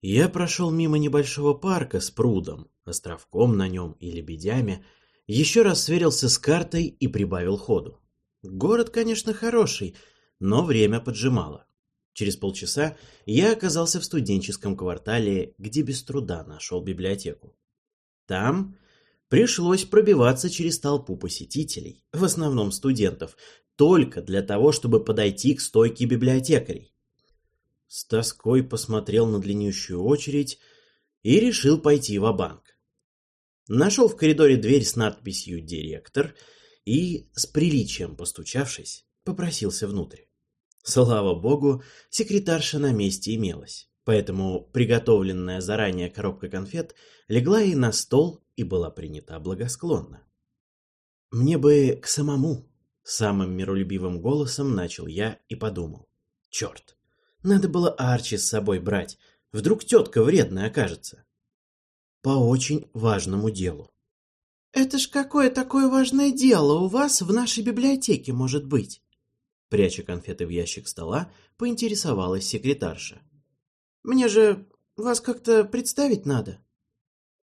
Я прошел мимо небольшого парка с прудом, островком на нем и лебедями, еще раз сверился с картой и прибавил ходу. Город, конечно, хороший, но время поджимало. Через полчаса я оказался в студенческом квартале, где без труда нашел библиотеку. Там пришлось пробиваться через толпу посетителей, в основном студентов, только для того, чтобы подойти к стойке библиотекарей. С тоской посмотрел на длиннющую очередь и решил пойти в банк Нашел в коридоре дверь с надписью «Директор» и, с приличием постучавшись, попросился внутрь. Слава богу, секретарша на месте имелась, поэтому приготовленная заранее коробка конфет легла ей на стол и была принята благосклонно. «Мне бы к самому», — самым миролюбивым голосом начал я и подумал. «Черт, надо было Арчи с собой брать, вдруг тетка вредная окажется». «По очень важному делу». «Это ж какое такое важное дело у вас в нашей библиотеке может быть?» Пряча конфеты в ящик стола, поинтересовалась секретарша. «Мне же вас как-то представить надо».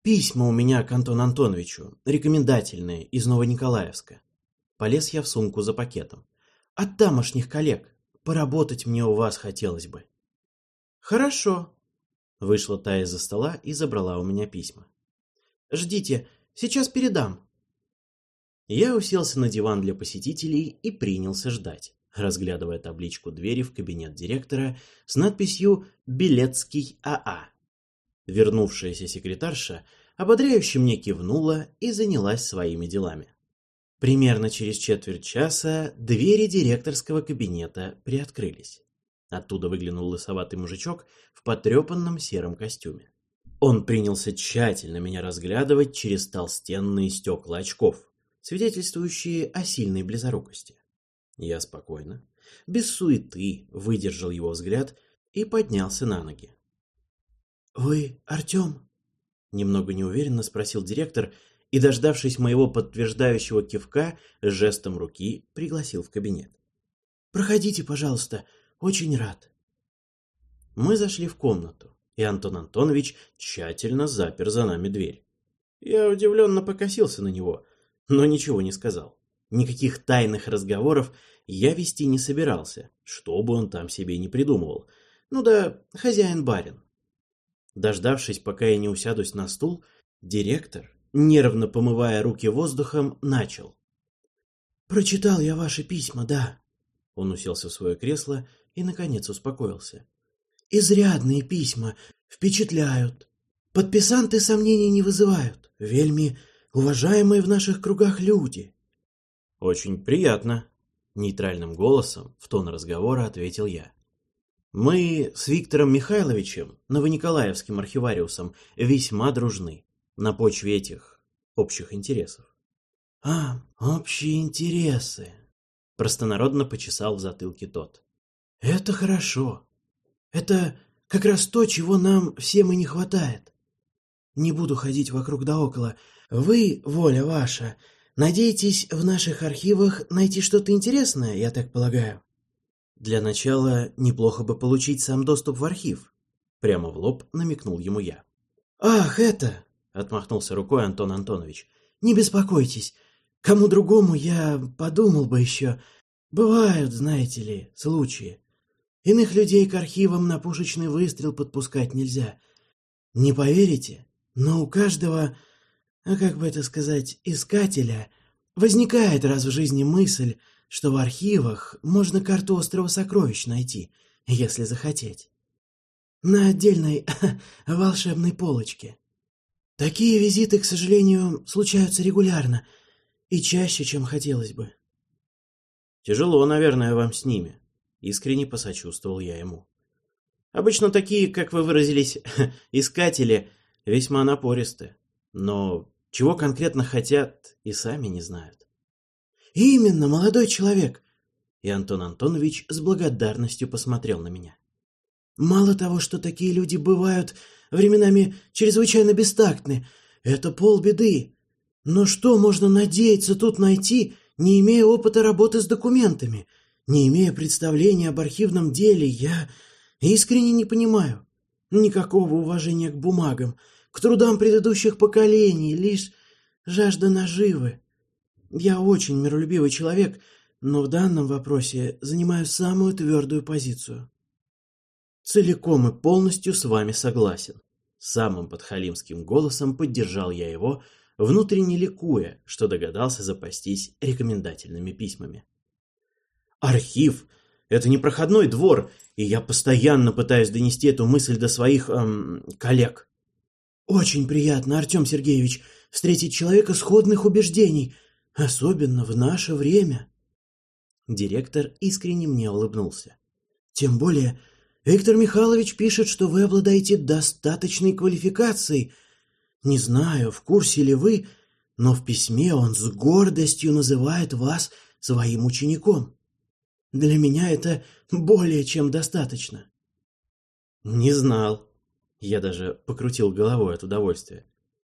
«Письма у меня к Антону Антоновичу, рекомендательные, из Новониколаевска». Полез я в сумку за пакетом. «От тамошних коллег. Поработать мне у вас хотелось бы». «Хорошо». Вышла та из-за стола и забрала у меня письма. «Ждите, сейчас передам». Я уселся на диван для посетителей и принялся ждать разглядывая табличку двери в кабинет директора с надписью «Билетский АА». Вернувшаяся секретарша ободряюще мне кивнула и занялась своими делами. Примерно через четверть часа двери директорского кабинета приоткрылись. Оттуда выглянул лысоватый мужичок в потрепанном сером костюме. Он принялся тщательно меня разглядывать через толстенные стекла очков, свидетельствующие о сильной близорукости. Я спокойно, без суеты, выдержал его взгляд и поднялся на ноги. «Вы Артем?» Немного неуверенно спросил директор и, дождавшись моего подтверждающего кивка, жестом руки пригласил в кабинет. «Проходите, пожалуйста, очень рад». Мы зашли в комнату, и Антон Антонович тщательно запер за нами дверь. Я удивленно покосился на него, но ничего не сказал. Никаких тайных разговоров я вести не собирался, что бы он там себе не придумывал. Ну да, хозяин-барин. Дождавшись, пока я не усядусь на стул, директор, нервно помывая руки воздухом, начал. «Прочитал я ваши письма, да». Он уселся в свое кресло и, наконец, успокоился. «Изрядные письма, впечатляют. Подписанты сомнений не вызывают. Вельми уважаемые в наших кругах люди. «Очень приятно», — нейтральным голосом в тон разговора ответил я. «Мы с Виктором Михайловичем, новониколаевским архивариусом, весьма дружны на почве этих общих интересов». «А, общие интересы», — простонародно почесал в затылке тот. «Это хорошо. Это как раз то, чего нам всем и не хватает. Не буду ходить вокруг да около. Вы, воля ваша, Надеетесь в наших архивах найти что-то интересное, я так полагаю? Для начала неплохо бы получить сам доступ в архив. Прямо в лоб намекнул ему я. Ах, это... Отмахнулся рукой Антон Антонович. Не беспокойтесь. Кому другому я подумал бы еще. Бывают, знаете ли, случаи. Иных людей к архивам на пушечный выстрел подпускать нельзя. Не поверите, но у каждого а как бы это сказать, искателя, возникает раз в жизни мысль, что в архивах можно карту острова сокровищ найти, если захотеть. На отдельной волшебной полочке. Такие визиты, к сожалению, случаются регулярно и чаще, чем хотелось бы. Тяжело, наверное, вам с ними. Искренне посочувствовал я ему. Обычно такие, как вы выразились, искатели, весьма напористы но чего конкретно хотят и сами не знают. «Именно, молодой человек!» И Антон Антонович с благодарностью посмотрел на меня. «Мало того, что такие люди бывают временами чрезвычайно бестактны, это полбеды. Но что можно надеяться тут найти, не имея опыта работы с документами, не имея представления об архивном деле, я искренне не понимаю. Никакого уважения к бумагам, к трудам предыдущих поколений, лишь жажда наживы. Я очень миролюбивый человек, но в данном вопросе занимаю самую твердую позицию. Целиком и полностью с вами согласен. Самым подхалимским голосом поддержал я его, внутренне ликуя, что догадался запастись рекомендательными письмами. Архив — это не проходной двор, и я постоянно пытаюсь донести эту мысль до своих эм, коллег. Очень приятно, Артем Сергеевич, встретить человека сходных убеждений, особенно в наше время. Директор искренне мне улыбнулся. Тем более, Виктор Михайлович пишет, что вы обладаете достаточной квалификацией. Не знаю, в курсе ли вы, но в письме он с гордостью называет вас своим учеником. Для меня это более чем достаточно. Не знал. Я даже покрутил головой от удовольствия.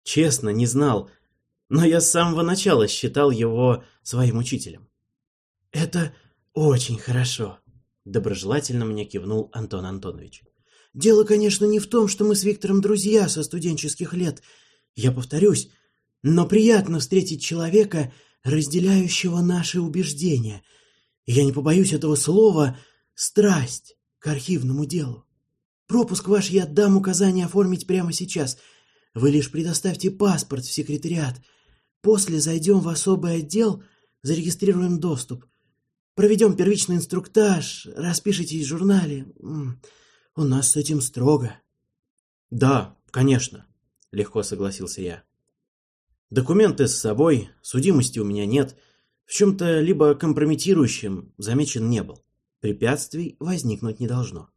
Честно, не знал, но я с самого начала считал его своим учителем. Это очень хорошо, доброжелательно мне кивнул Антон Антонович. Дело, конечно, не в том, что мы с Виктором друзья со студенческих лет. Я повторюсь, но приятно встретить человека, разделяющего наши убеждения. Я не побоюсь этого слова «страсть» к архивному делу. Пропуск ваш я отдам указание оформить прямо сейчас. Вы лишь предоставьте паспорт в секретариат. После зайдем в особый отдел, зарегистрируем доступ. Проведем первичный инструктаж, распишитесь в журнале. У нас с этим строго. Да, конечно, легко согласился я. Документы с собой, судимости у меня нет. В чем-то либо компрометирующем замечен не был. Препятствий возникнуть не должно.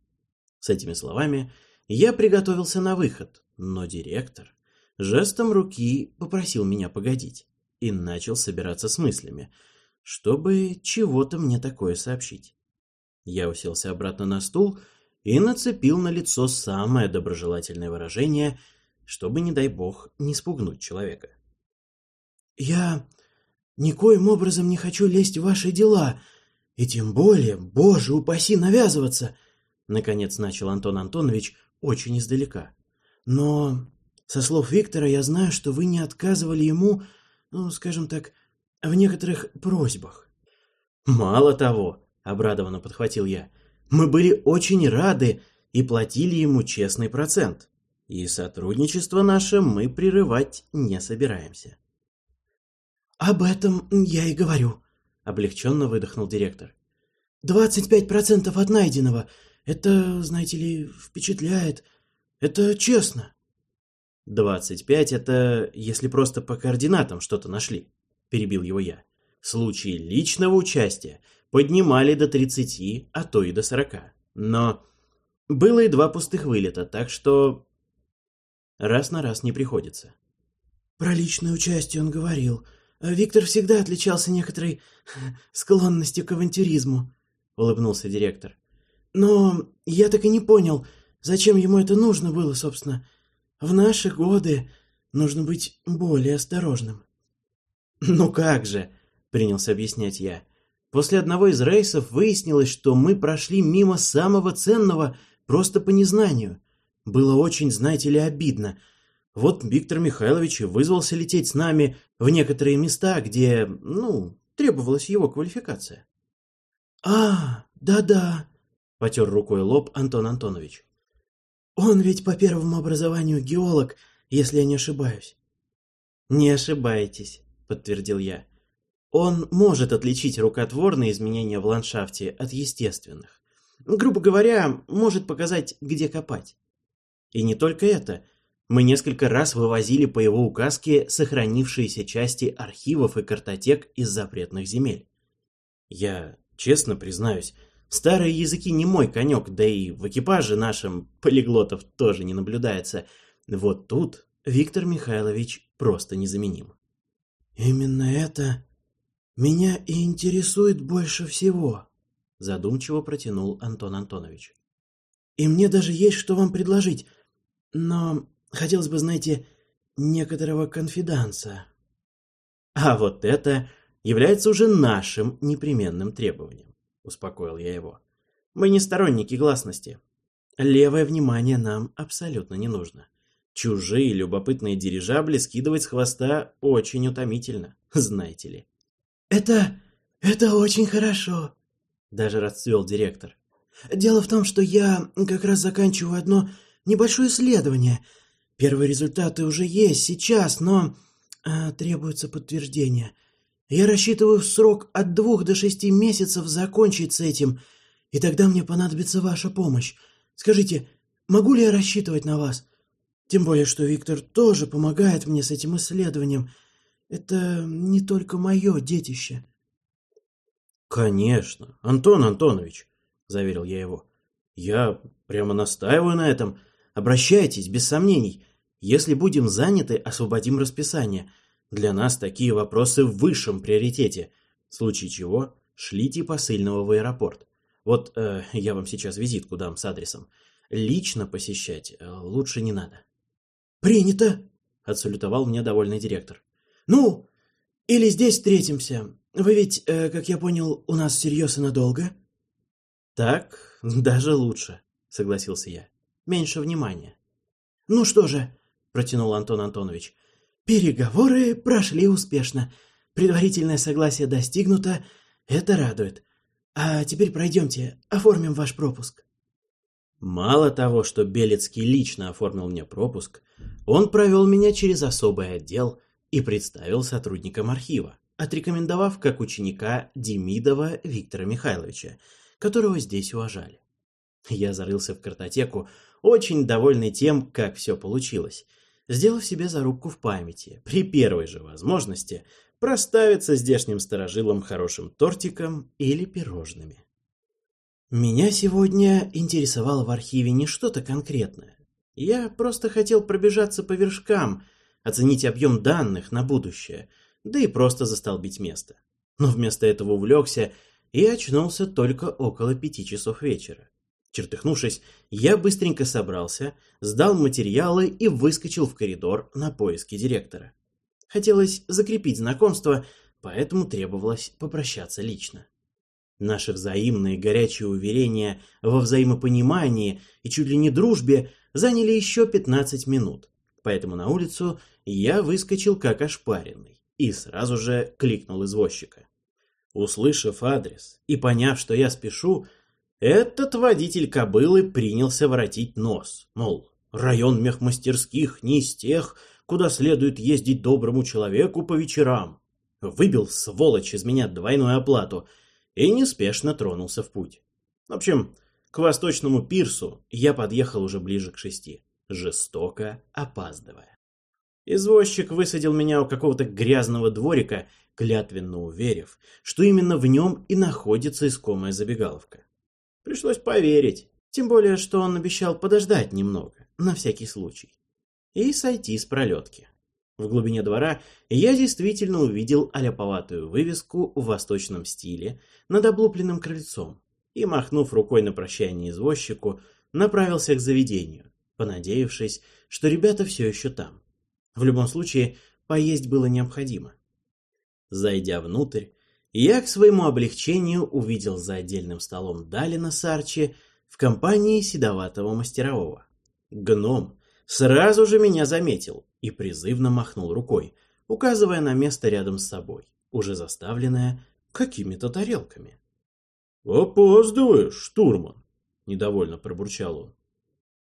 С этими словами я приготовился на выход, но директор жестом руки попросил меня погодить и начал собираться с мыслями, чтобы чего-то мне такое сообщить. Я уселся обратно на стул и нацепил на лицо самое доброжелательное выражение, чтобы, не дай бог, не спугнуть человека. «Я никоим образом не хочу лезть в ваши дела, и тем более, боже упаси, навязываться!» Наконец начал Антон Антонович очень издалека. Но со слов Виктора я знаю, что вы не отказывали ему, ну, скажем так, в некоторых просьбах. Мало того, обрадованно подхватил я, мы были очень рады и платили ему честный процент. И сотрудничество наше мы прерывать не собираемся. Об этом я и говорю, облегченно выдохнул директор. Двадцать пять процентов от найденного это, знаете ли, впечатляет. Это честно. Двадцать пять — это если просто по координатам что-то нашли, перебил его я. Случаи личного участия поднимали до тридцати, а то и до сорока. Но было и два пустых вылета, так что раз на раз не приходится. Про личное участие он говорил. Виктор всегда отличался некоторой склонностью к авантюризму, улыбнулся директор. Но я так и не понял, зачем ему это нужно было, собственно. В наши годы нужно быть более осторожным. «Ну как же», — принялся объяснять я. «После одного из рейсов выяснилось, что мы прошли мимо самого ценного просто по незнанию. Было очень, знаете ли, обидно. Вот Виктор Михайлович вызвался лететь с нами в некоторые места, где, ну, требовалась его квалификация». «А, да-да», — потер рукой лоб Антон Антонович. «Он ведь по первому образованию геолог, если я не ошибаюсь». «Не ошибаетесь», — подтвердил я. «Он может отличить рукотворные изменения в ландшафте от естественных. Грубо говоря, может показать, где копать. И не только это. Мы несколько раз вывозили по его указке сохранившиеся части архивов и картотек из запретных земель. Я честно признаюсь, Старые языки не мой конек, да и в экипаже нашем полиглотов тоже не наблюдается. Вот тут Виктор Михайлович просто незаменим. «Именно это меня и интересует больше всего», — задумчиво протянул Антон Антонович. «И мне даже есть что вам предложить, но хотелось бы, знаете, некоторого конфиданса». «А вот это является уже нашим непременным требованием успокоил я его. Мы не сторонники гласности. Левое внимание нам абсолютно не нужно. Чужие любопытные дирижабли скидывать с хвоста очень утомительно, знаете ли. «Это... это очень хорошо», — даже расцвел директор. «Дело в том, что я как раз заканчиваю одно небольшое исследование. Первые результаты уже есть сейчас, но э, требуется подтверждение. Я рассчитываю в срок от двух до шести месяцев закончить с этим, и тогда мне понадобится ваша помощь. Скажите, могу ли я рассчитывать на вас?» Тем более, что Виктор тоже помогает мне с этим исследованием. Это не только мое детище. «Конечно, Антон Антонович», — заверил я его. «Я прямо настаиваю на этом. Обращайтесь, без сомнений. Если будем заняты, освободим расписание. Для нас такие вопросы в высшем приоритете. В случае чего, шлите посыльного в аэропорт. Вот э, я вам сейчас визитку дам с адресом. Лично посещать э, лучше не надо». «Принято!» — отсалютовал мне довольный директор. «Ну, или здесь встретимся. Вы ведь, э, как я понял, у нас всерьез и надолго?» «Так даже лучше», — согласился я. «Меньше внимания». «Ну что же», — протянул Антон Антонович, — «переговоры прошли успешно. Предварительное согласие достигнуто. Это радует. А теперь пройдемте, оформим ваш пропуск». Мало того, что Белецкий лично оформил мне пропуск, он провел меня через особый отдел и представил сотрудникам архива, отрекомендовав как ученика Демидова Виктора Михайловича, которого здесь уважали. Я зарылся в картотеку, очень довольный тем, как все получилось, сделав себе зарубку в памяти, при первой же возможности проставиться здешним сторожилом хорошим тортиком или пирожными. Меня сегодня интересовало в архиве не что-то конкретное, я просто хотел пробежаться по вершкам, оценить объем данных на будущее, да и просто застолбить место. Но вместо этого увлекся и очнулся только около пяти часов вечера. Чертыхнувшись, я быстренько собрался, сдал материалы и выскочил в коридор на поиски директора. Хотелось закрепить знакомство, поэтому требовалось попрощаться лично. Наши взаимные горячие уверения во взаимопонимании и чуть ли не дружбе заняли еще 15 минут, поэтому на улицу я выскочил как ошпаренный и сразу же кликнул извозчика. Услышав адрес и поняв, что я спешу, этот водитель кобылы принялся воротить нос, мол, район мехмастерских не из тех, куда следует ездить доброму человеку по вечерам. Выбил, сволочь, из меня двойную оплату и неспешно тронулся в путь. В общем, к восточному пирсу я подъехал уже ближе к шести, жестоко опаздывая. Извозчик высадил меня у какого-то грязного дворика, клятвенно уверив, что именно в нем и находится искомая забегаловка. Пришлось поверить, тем более, что он обещал подождать немного, на всякий случай, и сойти с пролетки. В глубине двора я действительно увидел аляповатую вывеску в восточном стиле над облупленным крыльцом, и, махнув рукой на прощание извозчику, направился к заведению, понадеявшись, что ребята все еще там. В любом случае, поесть было необходимо. Зайдя внутрь, я к своему облегчению увидел за отдельным столом Далина Сарчи в компании седоватого мастерового. Гном сразу же меня заметил и призывно махнул рукой, указывая на место рядом с собой, уже заставленное какими-то тарелками. «Опаздываешь, штурман!» — недовольно пробурчал он.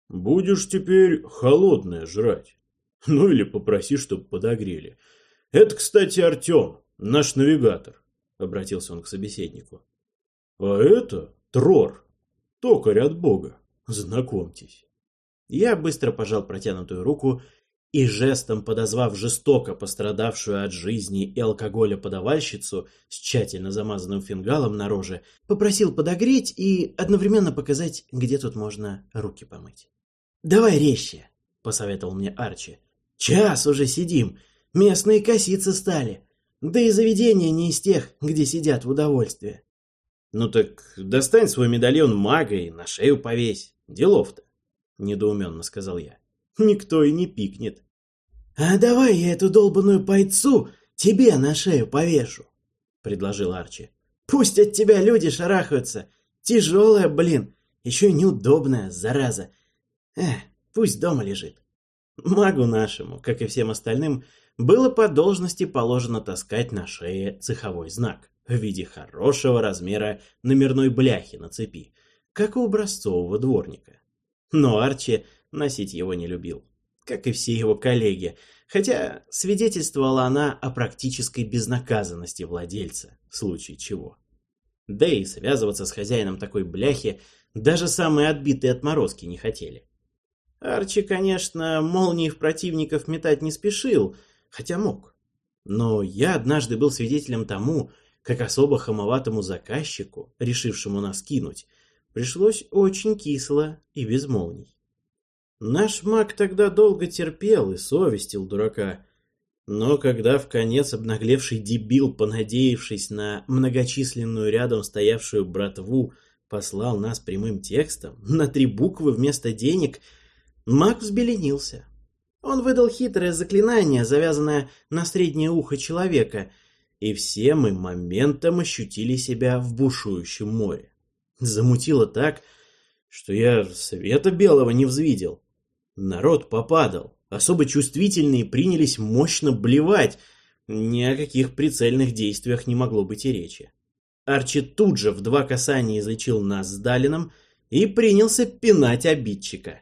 «Будешь теперь холодное жрать. Ну или попроси, чтобы подогрели. Это, кстати, Артем, наш навигатор», — обратился он к собеседнику. «А это Трор, токарь от бога. Знакомьтесь». Я быстро пожал протянутую руку и жестом подозвав жестоко пострадавшую от жизни и алкоголя подавальщицу с тщательно замазанным фингалом на роже, попросил подогреть и одновременно показать, где тут можно руки помыть. «Давай резче», — посоветовал мне Арчи. «Час уже сидим, местные косицы стали, да и заведения не из тех, где сидят в удовольствие». «Ну так достань свой медальон мага и на шею повесь, делов-то», — недоуменно сказал я никто и не пикнет. «А давай я эту долбаную пайцу тебе на шею повешу», — предложил Арчи. «Пусть от тебя люди шарахаются. Тяжелая, блин, Еще неудобная, зараза. Эх, пусть дома лежит. Магу нашему, как и всем остальным, было по должности положено таскать на шее цеховой знак в виде хорошего размера номерной бляхи на цепи, как у образцового дворника. Но Арчи носить его не любил, как и все его коллеги, хотя свидетельствовала она о практической безнаказанности владельца, в случае чего. Да и связываться с хозяином такой бляхи даже самые отбитые отморозки не хотели. Арчи, конечно, молнии в противников метать не спешил, хотя мог. Но я однажды был свидетелем тому, как особо хамоватому заказчику, решившему нас кинуть, пришлось очень кисло и без молний. Наш маг тогда долго терпел и совестил дурака, но когда в конец обнаглевший дебил, понадеявшись на многочисленную рядом стоявшую братву, послал нас прямым текстом, на три буквы вместо денег, маг взбеленился. Он выдал хитрое заклинание, завязанное на среднее ухо человека, и все мы моментом ощутили себя в бушующем море. Замутило так, что я света белого не взвидел. Народ попадал, особо чувствительные принялись мощно блевать, ни о каких прицельных действиях не могло быть и речи. Арчи тут же в два касания излечил нас с Далином и принялся пинать обидчика.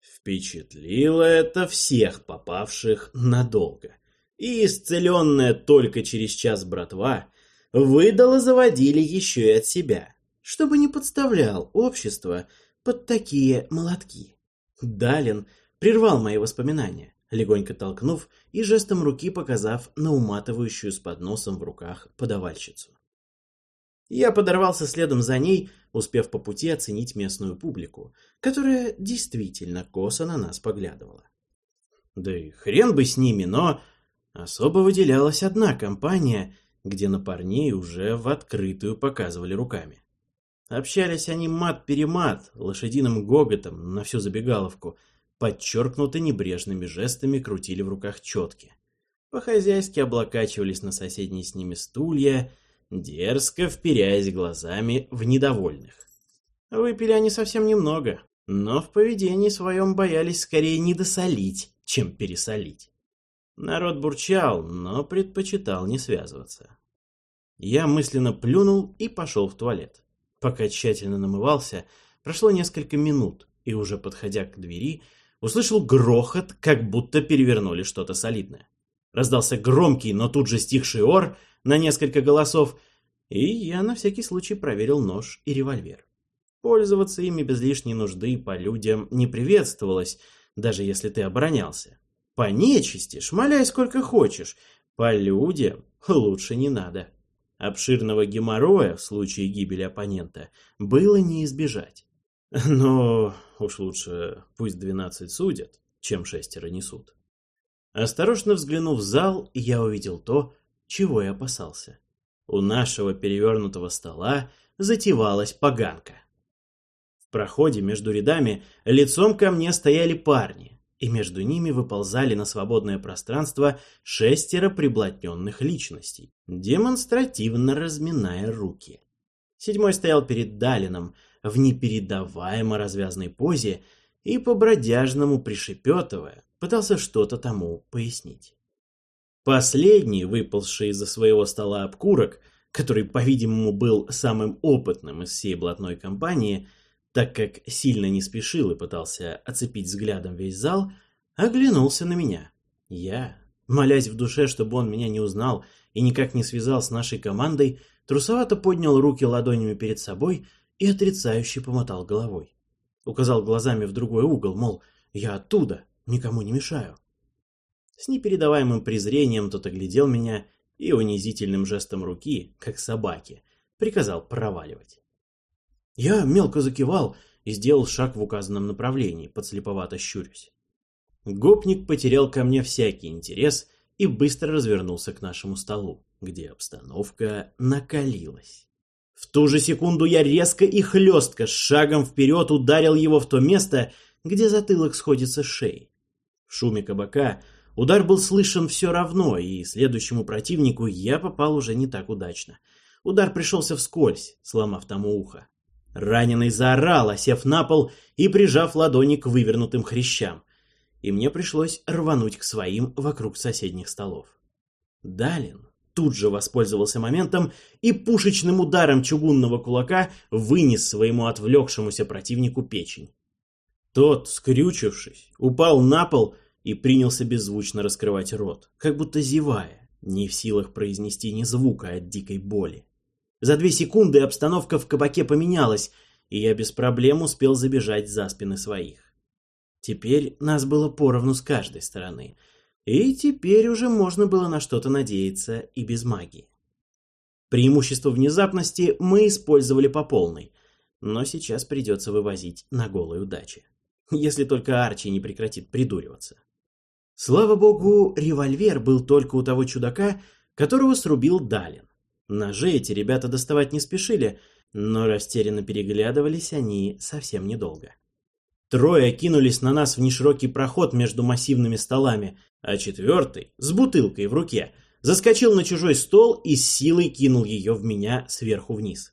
Впечатлило это всех попавших надолго. И исцеленная только через час братва выдала заводили еще и от себя, чтобы не подставлял общество под такие молотки. Далин прервал мои воспоминания, легонько толкнув и жестом руки показав на уматывающую с подносом в руках подавальщицу. Я подорвался следом за ней, успев по пути оценить местную публику, которая действительно косо на нас поглядывала. Да и хрен бы с ними, но особо выделялась одна компания, где на парней уже в открытую показывали руками. Общались они мат-перемат, лошадиным гоготом на всю забегаловку, подчеркнуто небрежными жестами крутили в руках четки. По-хозяйски облокачивались на соседние с ними стулья, дерзко вперяясь глазами в недовольных. Выпили они совсем немного, но в поведении своем боялись скорее недосолить, чем пересолить. Народ бурчал, но предпочитал не связываться. Я мысленно плюнул и пошел в туалет. Пока тщательно намывался, прошло несколько минут, и уже подходя к двери, услышал грохот, как будто перевернули что-то солидное. Раздался громкий, но тут же стихший ор — на несколько голосов, и я на всякий случай проверил нож и револьвер. Пользоваться ими без лишней нужды по людям не приветствовалось, даже если ты оборонялся. По нечисти шмаляй сколько хочешь, по людям лучше не надо. Обширного геморроя в случае гибели оппонента было не избежать. Но уж лучше пусть двенадцать судят, чем шестеро несут. Осторожно взглянув в зал, я увидел то, чего я опасался. У нашего перевернутого стола затевалась поганка. В проходе между рядами лицом ко мне стояли парни, и между ними выползали на свободное пространство шестеро приблотненных личностей, демонстративно разминая руки. Седьмой стоял перед Далином в непередаваемо развязной позе и по-бродяжному пришепетывая, пытался что-то тому пояснить. Последний, выползший из-за своего стола обкурок, который, по-видимому, был самым опытным из всей блатной компании, так как сильно не спешил и пытался оцепить взглядом весь зал, оглянулся на меня. Я, молясь в душе, чтобы он меня не узнал и никак не связал с нашей командой, трусовато поднял руки ладонями перед собой и отрицающе помотал головой. Указал глазами в другой угол, мол, я оттуда, никому не мешаю. С непередаваемым презрением тот оглядел меня и унизительным жестом руки, как собаки, приказал проваливать. Я мелко закивал и сделал шаг в указанном направлении, подслеповато щурюсь. Гопник потерял ко мне всякий интерес и быстро развернулся к нашему столу, где обстановка накалилась. В ту же секунду я резко и хлестко шагом вперед ударил его в то место, где затылок сходится с шеей. В шуме кабака Удар был слышен все равно, и следующему противнику я попал уже не так удачно. Удар пришелся вскользь, сломав тому ухо. Раненый заорал, осев на пол и прижав ладони к вывернутым хрящам. И мне пришлось рвануть к своим вокруг соседних столов. Далин тут же воспользовался моментом и пушечным ударом чугунного кулака вынес своему отвлекшемуся противнику печень. Тот, скрючившись, упал на пол и принялся беззвучно раскрывать рот, как будто зевая, не в силах произнести ни звука от дикой боли. За две секунды обстановка в кабаке поменялась, и я без проблем успел забежать за спины своих. Теперь нас было поровну с каждой стороны, и теперь уже можно было на что-то надеяться и без магии. Преимущество внезапности мы использовали по полной, но сейчас придется вывозить на голой удаче. Если только Арчи не прекратит придуриваться. Слава богу, револьвер был только у того чудака, которого срубил Далин. Ножи эти ребята доставать не спешили, но растерянно переглядывались они совсем недолго. Трое кинулись на нас в неширокий проход между массивными столами, а четвертый, с бутылкой в руке, заскочил на чужой стол и с силой кинул ее в меня сверху вниз.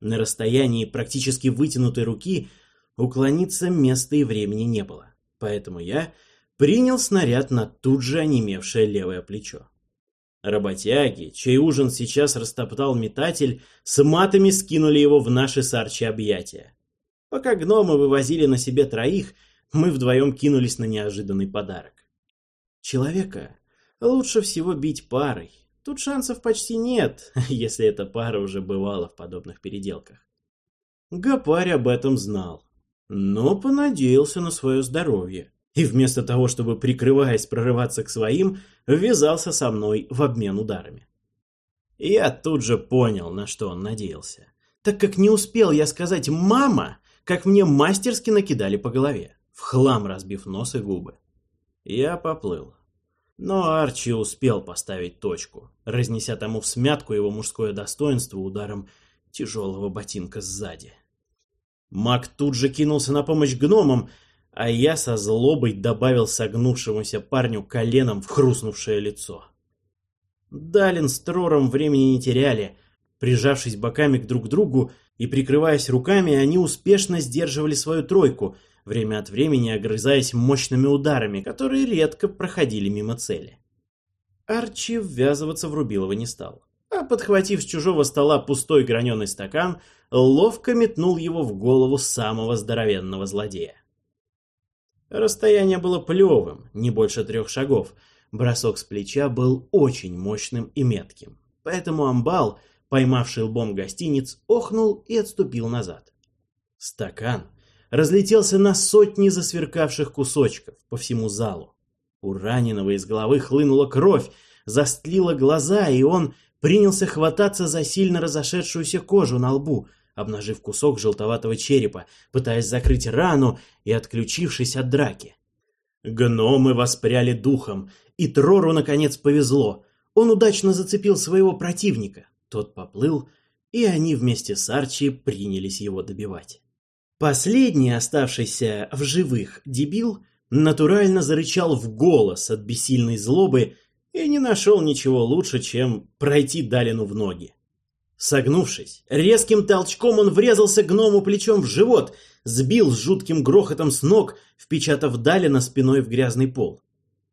На расстоянии практически вытянутой руки уклониться места и времени не было, поэтому я принял снаряд на тут же онемевшее левое плечо. Работяги, чей ужин сейчас растоптал метатель, с матами скинули его в наши сарчи объятия. Пока гномы вывозили на себе троих, мы вдвоем кинулись на неожиданный подарок. Человека лучше всего бить парой. Тут шансов почти нет, если эта пара уже бывала в подобных переделках. Гапарь об этом знал, но понадеялся на свое здоровье и вместо того, чтобы, прикрываясь, прорываться к своим, ввязался со мной в обмен ударами. Я тут же понял, на что он надеялся, так как не успел я сказать «мама», как мне мастерски накидали по голове, в хлам разбив нос и губы. Я поплыл. Но Арчи успел поставить точку, разнеся тому в смятку его мужское достоинство ударом тяжелого ботинка сзади. Маг тут же кинулся на помощь гномам, а я со злобой добавил согнувшемуся парню коленом в хрустнувшее лицо. Далин с Трором времени не теряли. Прижавшись боками к друг другу и прикрываясь руками, они успешно сдерживали свою тройку, время от времени огрызаясь мощными ударами, которые редко проходили мимо цели. Арчи ввязываться в Рубилова не стал, а, подхватив с чужого стола пустой граненый стакан, ловко метнул его в голову самого здоровенного злодея. Расстояние было плевым, не больше трех шагов. Бросок с плеча был очень мощным и метким. Поэтому амбал, поймавший лбом гостиниц, охнул и отступил назад. Стакан разлетелся на сотни засверкавших кусочков по всему залу. У раненого из головы хлынула кровь, застлила глаза, и он принялся хвататься за сильно разошедшуюся кожу на лбу – обнажив кусок желтоватого черепа, пытаясь закрыть рану и отключившись от драки. Гномы воспряли духом, и Трору наконец повезло. Он удачно зацепил своего противника. Тот поплыл, и они вместе с Арчи принялись его добивать. Последний, оставшийся в живых дебил, натурально зарычал в голос от бессильной злобы и не нашел ничего лучше, чем пройти Далину в ноги. Согнувшись, резким толчком он врезался гному плечом в живот, сбил с жутким грохотом с ног, впечатав Далина спиной в грязный пол.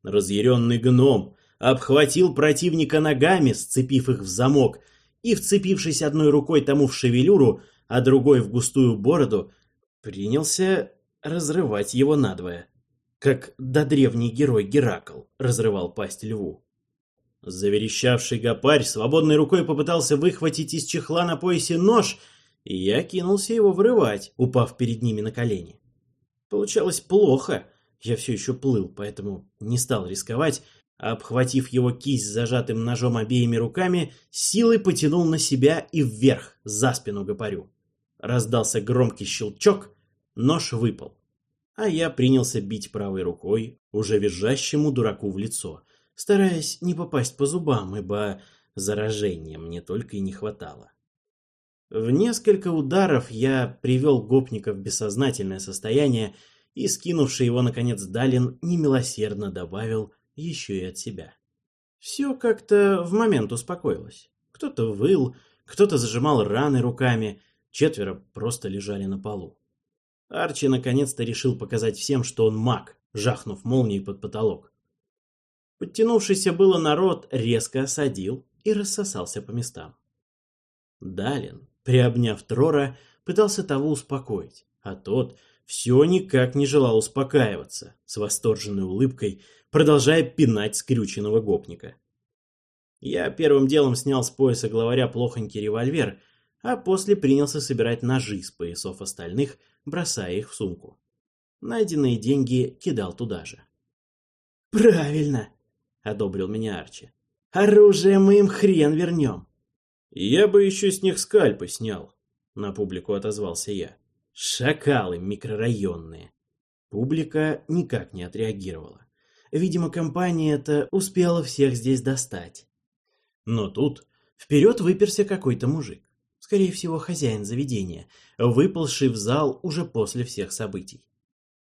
Разъяренный гном обхватил противника ногами, сцепив их в замок, и, вцепившись одной рукой тому в шевелюру, а другой в густую бороду, принялся разрывать его надвое, как додревний герой Геракл разрывал пасть льву. Заверещавший гопарь свободной рукой попытался выхватить из чехла на поясе нож, и я кинулся его вырывать, упав перед ними на колени. Получалось плохо, я все еще плыл, поэтому не стал рисковать, а обхватив его кисть зажатым ножом обеими руками, силой потянул на себя и вверх, за спину гопарю. Раздался громкий щелчок, нож выпал, а я принялся бить правой рукой уже визжащему дураку в лицо — стараясь не попасть по зубам, ибо заражения мне только и не хватало. В несколько ударов я привел гопника в бессознательное состояние и, скинувший его, наконец, Далин, немилосердно добавил еще и от себя. Все как-то в момент успокоилось. Кто-то выл, кто-то зажимал раны руками, четверо просто лежали на полу. Арчи наконец-то решил показать всем, что он маг, жахнув молнией под потолок. Подтянувшийся было народ резко осадил и рассосался по местам. Далин, приобняв Трора, пытался того успокоить, а тот все никак не желал успокаиваться, с восторженной улыбкой, продолжая пинать скрюченного гопника. Я первым делом снял с пояса главаря плохонький револьвер, а после принялся собирать ножи с поясов остальных, бросая их в сумку. Найденные деньги кидал туда же. «Правильно!» — одобрил меня Арчи. «Оружие мы им хрен вернем!» «Я бы еще с них скальпы снял», — на публику отозвался я. «Шакалы микрорайонные!» Публика никак не отреагировала. Видимо, компания эта успела всех здесь достать. Но тут вперед выперся какой-то мужик, скорее всего, хозяин заведения, выползший в зал уже после всех событий.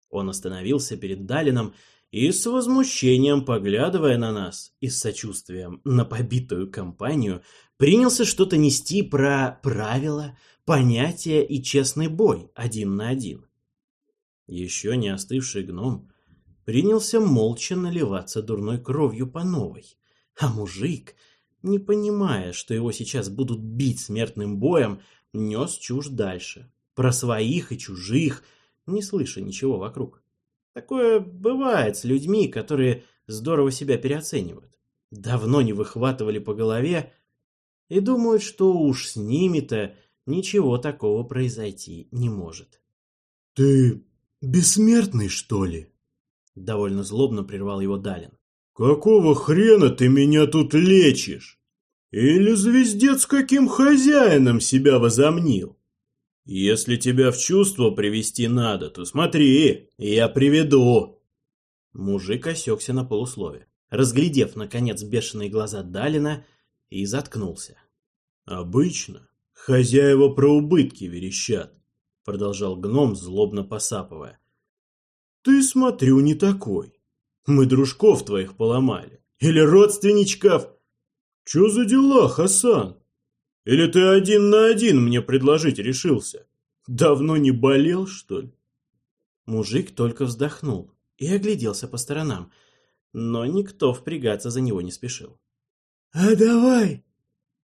Он остановился перед Далином и с возмущением, поглядывая на нас и с сочувствием на побитую компанию, принялся что-то нести про правила, понятия и честный бой один на один. Еще не остывший гном принялся молча наливаться дурной кровью по новой, а мужик — не понимая, что его сейчас будут бить смертным боем, нес чушь дальше. Про своих и чужих, не слыша ничего вокруг. Такое бывает с людьми, которые здорово себя переоценивают. Давно не выхватывали по голове и думают, что уж с ними-то ничего такого произойти не может. «Ты бессмертный, что ли?» Довольно злобно прервал его Далин. «Какого хрена ты меня тут лечишь? Или звездец каким хозяином себя возомнил? Если тебя в чувство привести надо, то смотри, я приведу». Мужик осекся на полуслове, разглядев, наконец, бешеные глаза Далина, и заткнулся. «Обычно хозяева про убытки верещат», — продолжал гном, злобно посапывая. «Ты, смотрю, не такой. Мы дружков твоих поломали. Или родственничков. Чё за дела, Хасан? Или ты один на один мне предложить решился? Давно не болел, что ли? Мужик только вздохнул и огляделся по сторонам, но никто впрягаться за него не спешил. «А давай!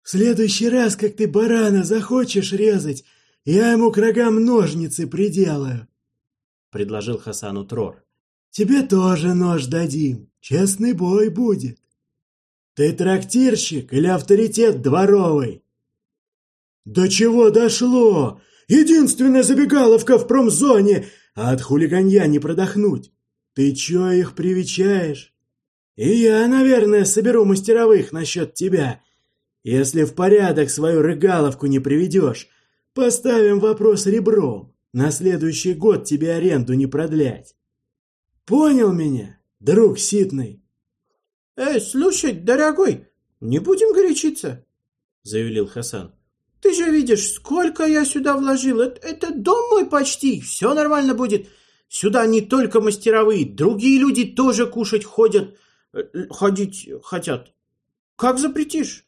В следующий раз, как ты барана захочешь резать, я ему к рогам ножницы приделаю!» — предложил Хасану Трор. Тебе тоже нож дадим, честный бой будет. Ты трактирщик или авторитет дворовый? До чего дошло? Единственная забегаловка в промзоне, а от хулиганья не продохнуть. Ты чё их привечаешь? И я, наверное, соберу мастеровых насчет тебя. Если в порядок свою рыгаловку не приведешь, поставим вопрос ребром. На следующий год тебе аренду не продлять. Понял меня, друг Ситный? Эй, слушай, дорогой, не будем горячиться, заявил Хасан. Ты же видишь, сколько я сюда вложил. Это, это дом мой почти. Все нормально будет. Сюда не только мастеровые, другие люди тоже кушать ходят, э, ходить хотят. Как запретишь?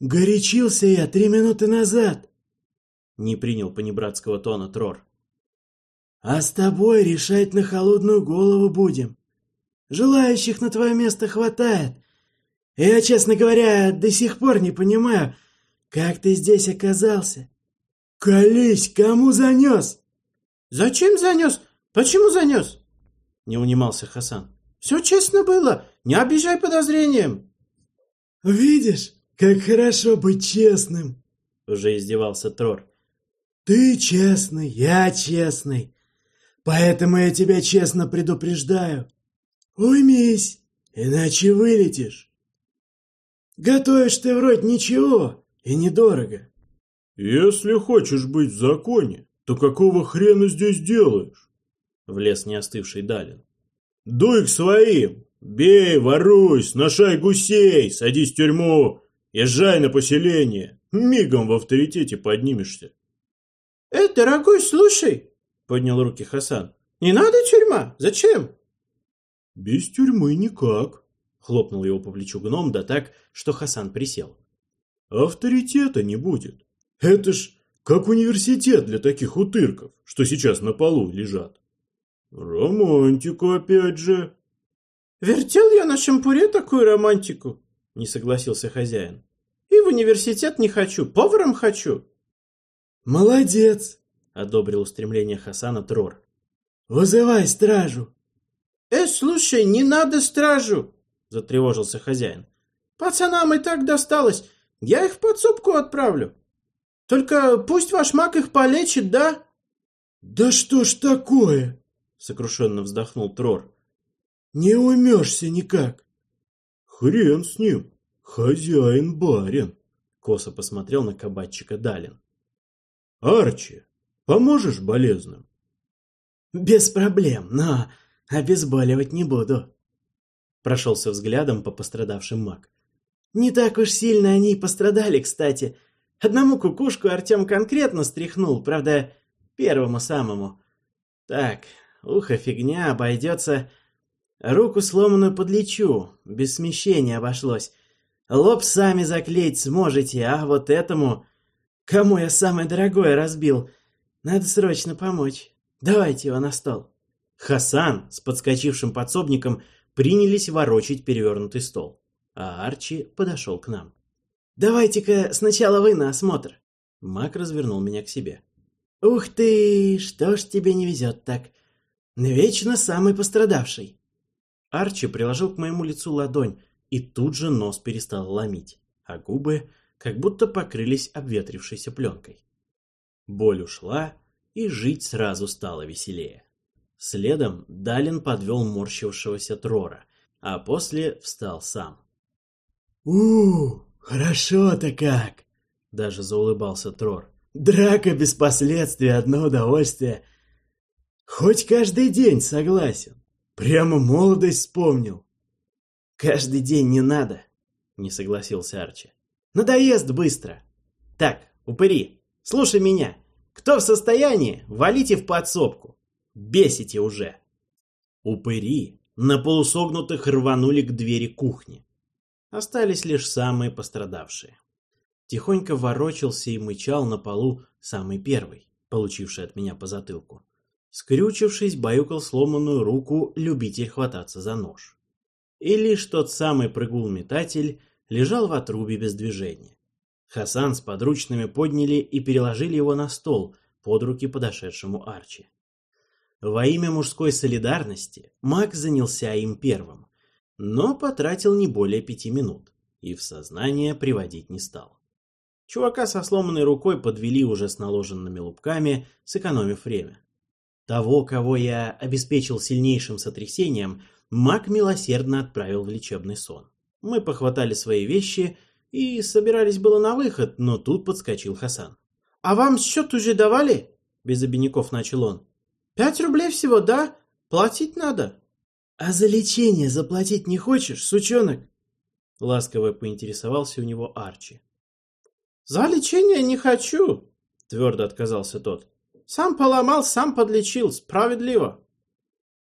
Горячился я три минуты назад. Не принял понебратского тона Трор. А с тобой решать на холодную голову будем. Желающих на твое место хватает. Я, честно говоря, до сих пор не понимаю, как ты здесь оказался. Колись, кому занес? Зачем занес? Почему занес? Не унимался Хасан. Все честно было, не обижай подозрением. Видишь, как хорошо быть честным. Уже издевался Трор. Ты честный, я честный. Поэтому я тебя честно предупреждаю. Уймись, иначе вылетишь. Готовишь ты вроде ничего и недорого. Если хочешь быть в законе, то какого хрена здесь делаешь? Влез не остывший Далин. Дуй к своим, бей, воруй, сношай гусей, садись в тюрьму, езжай на поселение, мигом в авторитете поднимешься. Эй, дорогой, слушай, поднял руки Хасан. «Не надо тюрьма! Зачем?» «Без тюрьмы никак», — хлопнул его по плечу гном, да так, что Хасан присел. «Авторитета не будет. Это ж как университет для таких утырков, что сейчас на полу лежат. Романтика опять же. Вертел я на шампуре такую романтику, не согласился хозяин. И в университет не хочу, поваром хочу. Молодец, одобрил устремление Хасана Трор. Вызывай стражу. Э, слушай, не надо стражу, затревожился хозяин. Пацанам и так досталось. Я их в подсобку отправлю. Только пусть ваш маг их полечит, да? Да что ж такое? Сокрушенно вздохнул Трор. Не умешься никак. Хрен с ним. Хозяин барин. Косо посмотрел на кабачика Далин. Арчи, поможешь болезным? Без проблем, но обезболивать не буду. Прошелся взглядом по пострадавшим маг. Не так уж сильно они пострадали, кстати. Одному кукушку Артем конкретно стряхнул, правда, первому самому. Так, ухо фигня, обойдется. Руку сломанную подлечу, без смещения обошлось. Лоб сами заклеить сможете, а вот этому, кому я самое дорогое разбил, надо срочно помочь. Давайте его на стол. Хасан с подскочившим подсобником принялись ворочить перевернутый стол а Арчи подошел к нам. «Давайте-ка сначала вы на осмотр». Мак развернул меня к себе. «Ух ты, что ж тебе не везет так? Вечно самый пострадавший». Арчи приложил к моему лицу ладонь, и тут же нос перестал ломить, а губы как будто покрылись обветрившейся пленкой. Боль ушла, и жить сразу стало веселее. Следом Далин подвел морщившегося Трора, а после встал сам у хорошо-то как!» Даже заулыбался Трор. «Драка без последствий, одно удовольствие. Хоть каждый день согласен. Прямо молодость вспомнил». «Каждый день не надо», — не согласился Арчи. «Надоест быстро. Так, упыри, слушай меня. Кто в состоянии, валите в подсобку. Бесите уже». Упыри на полусогнутых рванули к двери кухни. Остались лишь самые пострадавшие. Тихонько ворочался и мычал на полу самый первый, получивший от меня по затылку. Скрючившись, баюкал сломанную руку любитель хвататься за нож. И лишь тот самый прыгун-метатель лежал в отрубе без движения. Хасан с подручными подняли и переложили его на стол под руки подошедшему Арчи. Во имя мужской солидарности маг занялся им первым, но потратил не более пяти минут и в сознание приводить не стал. Чувака со сломанной рукой подвели уже с наложенными лупками, сэкономив время. Того, кого я обеспечил сильнейшим сотрясением, маг милосердно отправил в лечебный сон. Мы похватали свои вещи и собирались было на выход, но тут подскочил Хасан. «А вам счет уже давали?» – без обиняков начал он. «Пять рублей всего, да? Платить надо». «А за лечение заплатить не хочешь, сучонок?» Ласково поинтересовался у него Арчи. «За лечение не хочу!» Твердо отказался тот. «Сам поломал, сам подлечил. Справедливо!»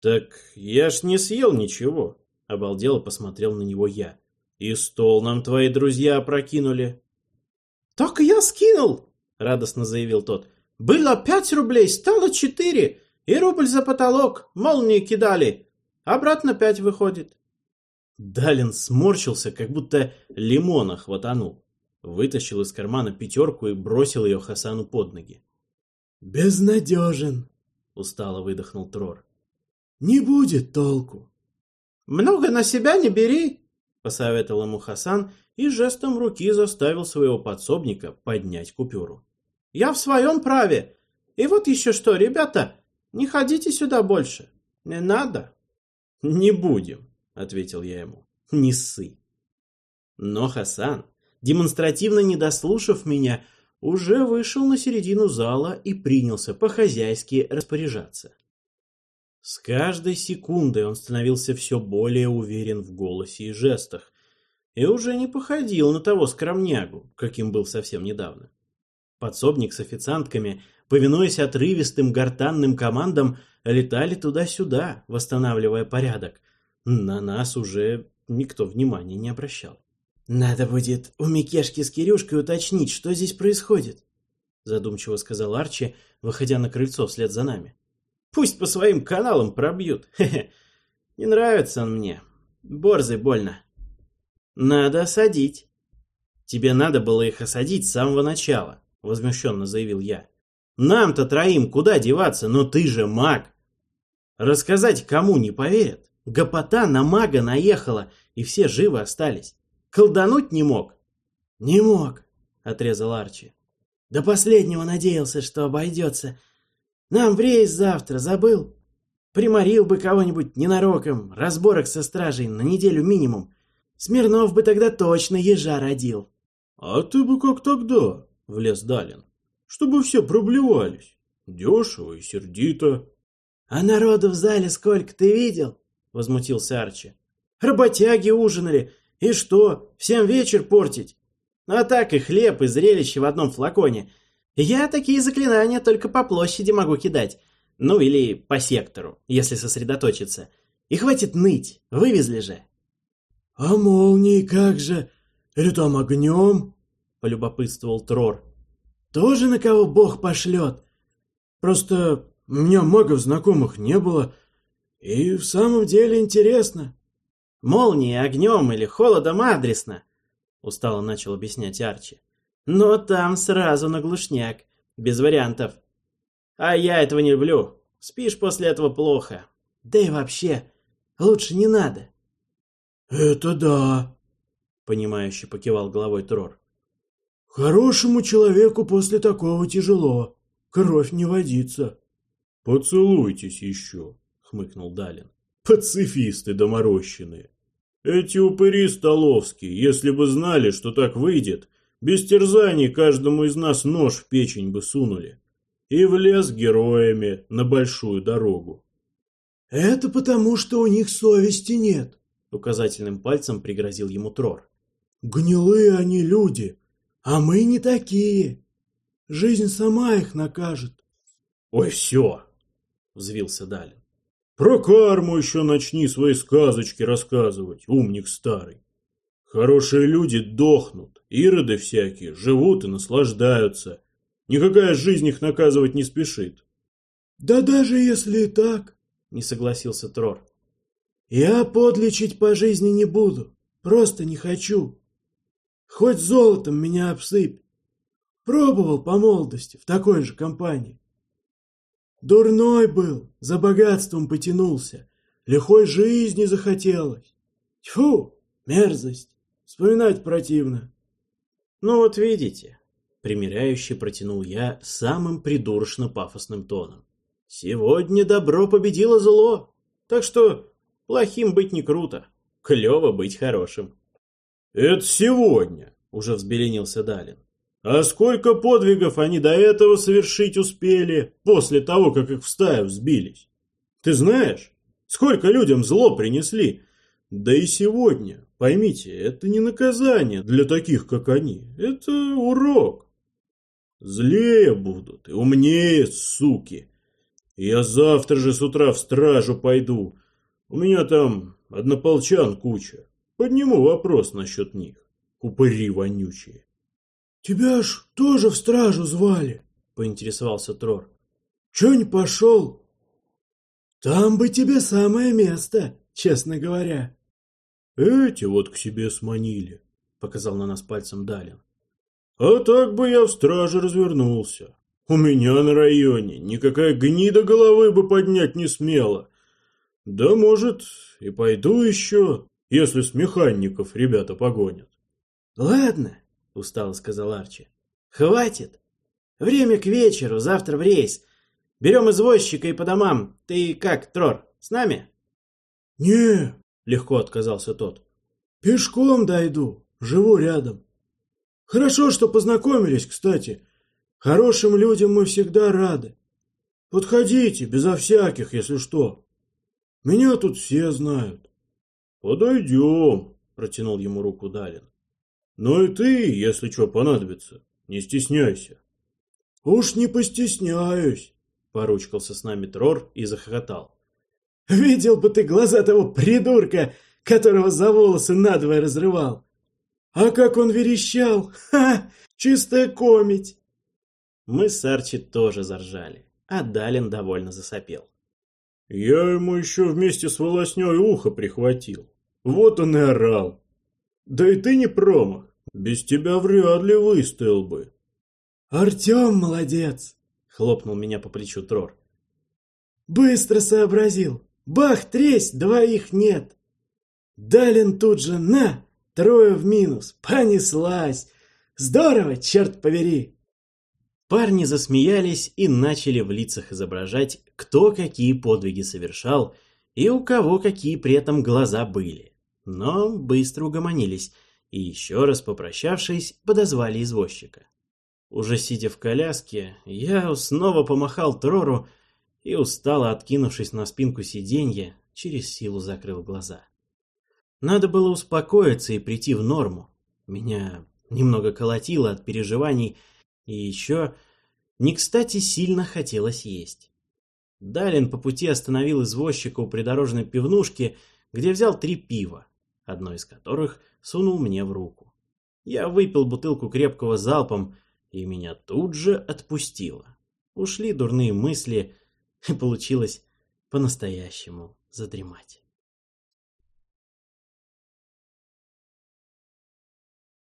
«Так я ж не съел ничего!» Обалдело посмотрел на него я. «И стол нам твои друзья опрокинули!» «Так я скинул!» Радостно заявил тот. «Было пять рублей, стало четыре, и рубль за потолок, молнии кидали. Обратно пять выходит. Далин сморщился, как будто лимона хватанул. Вытащил из кармана пятерку и бросил ее Хасану под ноги. «Безнадежен», — устало выдохнул Трор. «Не будет толку». «Много на себя не бери», — посоветовал ему Хасан и жестом руки заставил своего подсобника поднять купюру. «Я в своем праве. И вот еще что, ребята, не ходите сюда больше. Не надо». «Не будем», — ответил я ему. «Не ссы». Но Хасан, демонстративно не дослушав меня, уже вышел на середину зала и принялся по-хозяйски распоряжаться. С каждой секундой он становился все более уверен в голосе и жестах, и уже не походил на того скромнягу, каким был совсем недавно. Подсобник с официантками, повинуясь отрывистым гортанным командам, летали туда-сюда, восстанавливая порядок. На нас уже никто внимания не обращал. «Надо будет у Микешки с Кирюшкой уточнить, что здесь происходит», задумчиво сказал Арчи, выходя на крыльцо вслед за нами. Пусть по своим каналам пробьют. Хе-хе. Не нравится он мне. Борзый больно. Надо осадить. Тебе надо было их осадить с самого начала, возмущенно заявил я. Нам-то троим куда деваться, но ты же маг. Рассказать кому не поверят. Гопота на мага наехала, и все живы остались. Колдануть не мог? Не мог, отрезал Арчи. До последнего надеялся, что обойдется. Нам в рейс завтра, забыл? Приморил бы кого-нибудь ненароком, разборок со стражей на неделю минимум. Смирнов бы тогда точно ежа родил. — А ты бы как тогда? — влез Далин. — Чтобы все проблевались. Дешево и сердито. — А народу в зале сколько ты видел? — возмутился Арчи. — Работяги ужинали. И что, всем вечер портить? А так и хлеб, и зрелище в одном флаконе. Я такие заклинания только по площади могу кидать. Ну или по сектору, если сосредоточиться. И хватит ныть, вывезли же. — А молнии как же? Или там огнем? — полюбопытствовал Трор. — Тоже на кого бог пошлет? Просто у меня магов знакомых не было, и в самом деле интересно. — Молнии огнем или холодом адресно, — устало начал объяснять Арчи. «Но там сразу на глушняк, без вариантов. А я этого не люблю. Спишь после этого плохо. Да и вообще, лучше не надо». «Это да», — понимающе покивал головой Трор. «Хорошему человеку после такого тяжело. Кровь не водится». «Поцелуйтесь еще», — хмыкнул Далин. «Пацифисты доморощенные». Эти упыри столовские, если бы знали, что так выйдет, без терзаний каждому из нас нож в печень бы сунули. И в лес героями на большую дорогу. «Это потому, что у них совести нет», — указательным пальцем пригрозил ему Трор. «Гнилые они люди, а мы не такие. Жизнь сама их накажет». «Ой, все!» — взвился Далин. Про карму еще начни свои сказочки рассказывать, умник старый. Хорошие люди дохнут, ироды всякие живут и наслаждаются. Никакая жизнь их наказывать не спешит. Да даже если и так, не согласился Трор. Я подлечить по жизни не буду, просто не хочу. Хоть золотом меня обсыпь. Пробовал по молодости в такой же компании. Дурной был, за богатством потянулся, лихой жизни захотелось. Тьфу, мерзость, вспоминать противно. Ну вот видите, примиряюще протянул я самым придурочно-пафосным тоном. Сегодня добро победило зло, так что плохим быть не круто, клево быть хорошим. Это сегодня, уже взбеленился Далин. А сколько подвигов они до этого совершить успели, после того, как их в стаю взбились? Ты знаешь, сколько людям зло принесли? Да и сегодня, поймите, это не наказание для таких, как они, это урок. Злее будут и умнее, суки. Я завтра же с утра в стражу пойду. У меня там однополчан куча. Подниму вопрос насчет них. Упыри вонючие. «Тебя ж тоже в стражу звали», — поинтересовался Трор. «Чё не пошел?» «Там бы тебе самое место, честно говоря». «Эти вот к себе сманили», — показал на нас пальцем Далин. «А так бы я в страже развернулся. У меня на районе никакая гнида головы бы поднять не смела. Да, может, и пойду еще, если с механиков ребята погонят». «Ладно», устало сказал Арчи. Хватит. Время к вечеру, завтра в рейс. Берем извозчика и по домам. Ты как, Трор, с нами? Не, легко отказался тот. Пешком дойду, живу рядом. Хорошо, что познакомились, кстати. Хорошим людям мы всегда рады. Подходите, безо всяких, если что. Меня тут все знают. Подойдем, протянул ему руку Далин. Ну и ты, если что понадобится, не стесняйся. Уж не постесняюсь, поручкался с нами Трор и захохотал. Видел бы ты глаза того придурка, которого за волосы надвое разрывал. А как он верещал! Ха! Чистая комить! Мы с Арчи тоже заржали, а Далин довольно засопел. Я ему еще вместе с волосней ухо прихватил. Вот он и орал. Да и ты не промах. Без тебя вряд ли выстоял бы. Артем молодец, хлопнул меня по плечу Трор. Быстро сообразил. Бах, тресь, двоих нет. Далин тут же на, трое в минус, понеслась. Здорово, черт побери. Парни засмеялись и начали в лицах изображать, кто какие подвиги совершал и у кого какие при этом глаза были. Но быстро угомонились и, еще раз попрощавшись, подозвали извозчика. Уже сидя в коляске, я снова помахал Трору и, устало откинувшись на спинку сиденья, через силу закрыл глаза. Надо было успокоиться и прийти в норму. Меня немного колотило от переживаний, и еще не кстати сильно хотелось есть. Далин по пути остановил извозчика у придорожной пивнушки, где взял три пива, одно из которых сунул мне в руку. Я выпил бутылку крепкого залпом, и меня тут же отпустило. Ушли дурные мысли, и получилось по-настоящему задремать.